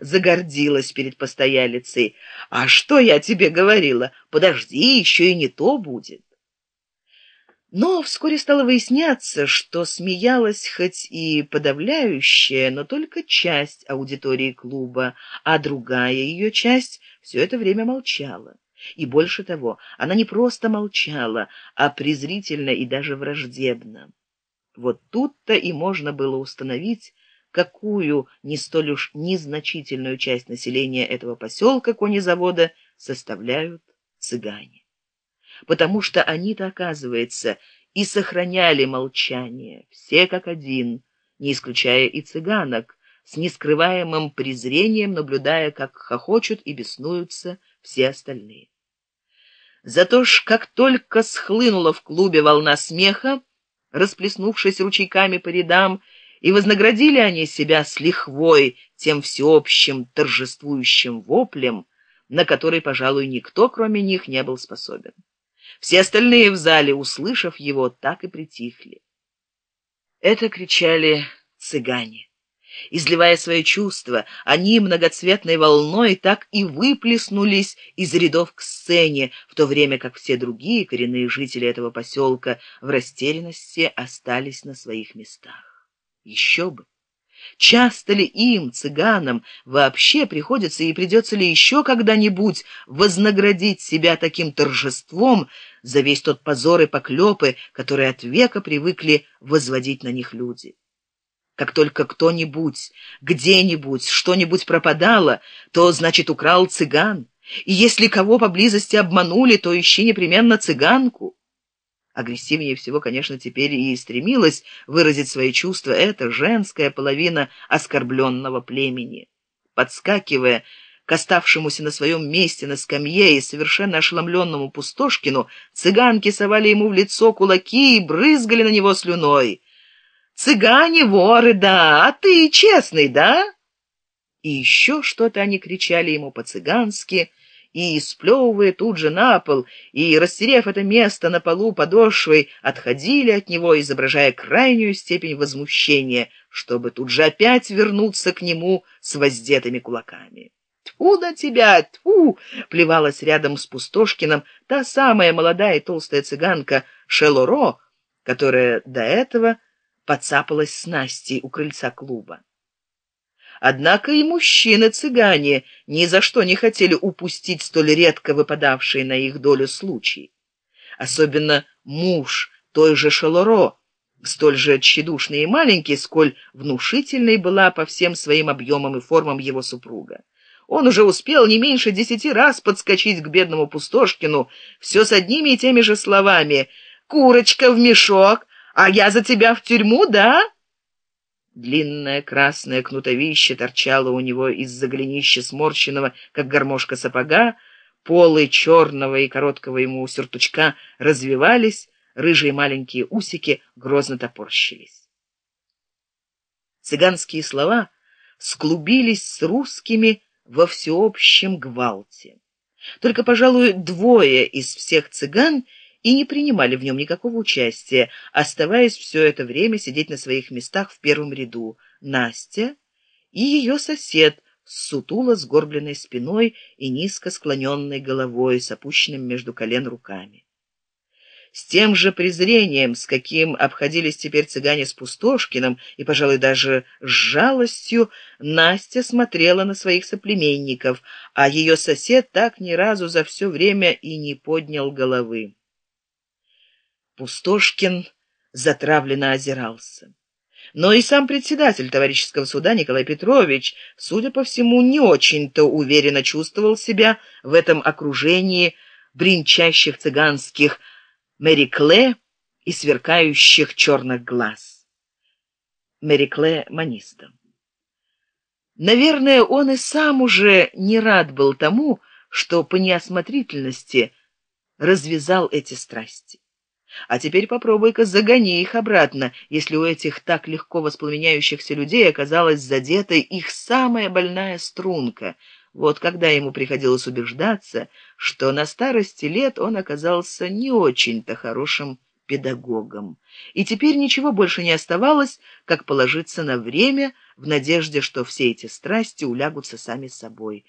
загордилась перед постоялицей. «А что я тебе говорила? Подожди, еще и не то будет». Но вскоре стало выясняться, что смеялась хоть и подавляющая, но только часть аудитории клуба, а другая ее часть все это время молчала. И больше того, она не просто молчала, а презрительно и даже враждебно. Вот тут-то и можно было установить, какую не столь уж незначительную часть населения этого поселка конезавода составляют цыгане. Потому что они-то, оказывается, и сохраняли молчание, все как один, не исключая и цыганок, с нескрываемым презрением наблюдая, как хохочут и беснуются все остальные. Зато ж, как только схлынула в клубе волна смеха, расплеснувшись ручейками по рядам, и вознаградили они себя с лихвой тем всеобщим торжествующим воплем, на который, пожалуй, никто, кроме них, не был способен. Все остальные в зале, услышав его, так и притихли. Это кричали цыгане. Изливая свои чувства, они многоцветной волной так и выплеснулись из рядов к сцене, в то время как все другие коренные жители этого поселка в растерянности остались на своих местах. Еще бы! Часто ли им, цыганам, вообще приходится и придется ли еще когда-нибудь вознаградить себя таким торжеством за весь тот позор и поклепы, которые от века привыкли возводить на них люди? Как только кто-нибудь, где-нибудь, что-нибудь пропадало, то, значит, украл цыган. И если кого поблизости обманули, то ищи непременно цыганку. Агрессивнее всего, конечно, теперь и стремилась выразить свои чувства эта женская половина оскорбленного племени. Подскакивая к оставшемуся на своем месте на скамье и совершенно ошеломленному Пустошкину, цыганки совали ему в лицо кулаки и брызгали на него слюной. Цыгане воры, да, а ты честный, да? И еще что-то они кричали ему по-цыгански, и, сплевывая тут же на пол, и, растерев это место на полу подошвой, отходили от него, изображая крайнюю степень возмущения, чтобы тут же опять вернуться к нему с воздетыми кулаками. «Тьфу на тебя, тьфу!» — плевалась рядом с Пустошкиным та самая молодая и толстая цыганка Шелоро, которая до этого подцапалась с Настей у крыльца клуба. Однако и мужчины-цыгане ни за что не хотели упустить столь редко выпадавшие на их долю случаи. Особенно муж той же Шалоро, столь же тщедушный и маленький, сколь внушительной была по всем своим объемам и формам его супруга. Он уже успел не меньше десяти раз подскочить к бедному Пустошкину, все с одними и теми же словами «Курочка в мешок, а я за тебя в тюрьму, да?» Длинное красное кнутовище торчало у него из-за голенища сморщенного, как гармошка сапога, полы черного и короткого ему сюртучка развивались, рыжие маленькие усики грозно топорщились. Цыганские слова склубились с русскими во всеобщем гвалте. Только, пожалуй, двое из всех цыган — и не принимали в нем никакого участия, оставаясь все это время сидеть на своих местах в первом ряду. Настя и ее сосед с сутуло сгорбленной спиной и низко склоненной головой с опущенным между колен руками. С тем же презрением, с каким обходились теперь цыгане с Пустошкиным, и, пожалуй, даже с жалостью, Настя смотрела на своих соплеменников, а ее сосед так ни разу за все время и не поднял головы. Пустошкин затравленно озирался. Но и сам председатель товарищеского суда Николай Петрович, судя по всему, не очень-то уверенно чувствовал себя в этом окружении бринчащих цыганских Мэрикле и сверкающих черных глаз. Мэрикле маниста. Наверное, он и сам уже не рад был тому, что по неосмотрительности развязал эти страсти. А теперь попробуй-ка загони их обратно, если у этих так легко воспламеняющихся людей оказалась задета их самая больная струнка. Вот когда ему приходилось убеждаться, что на старости лет он оказался не очень-то хорошим педагогом. И теперь ничего больше не оставалось, как положиться на время в надежде, что все эти страсти улягутся сами собой.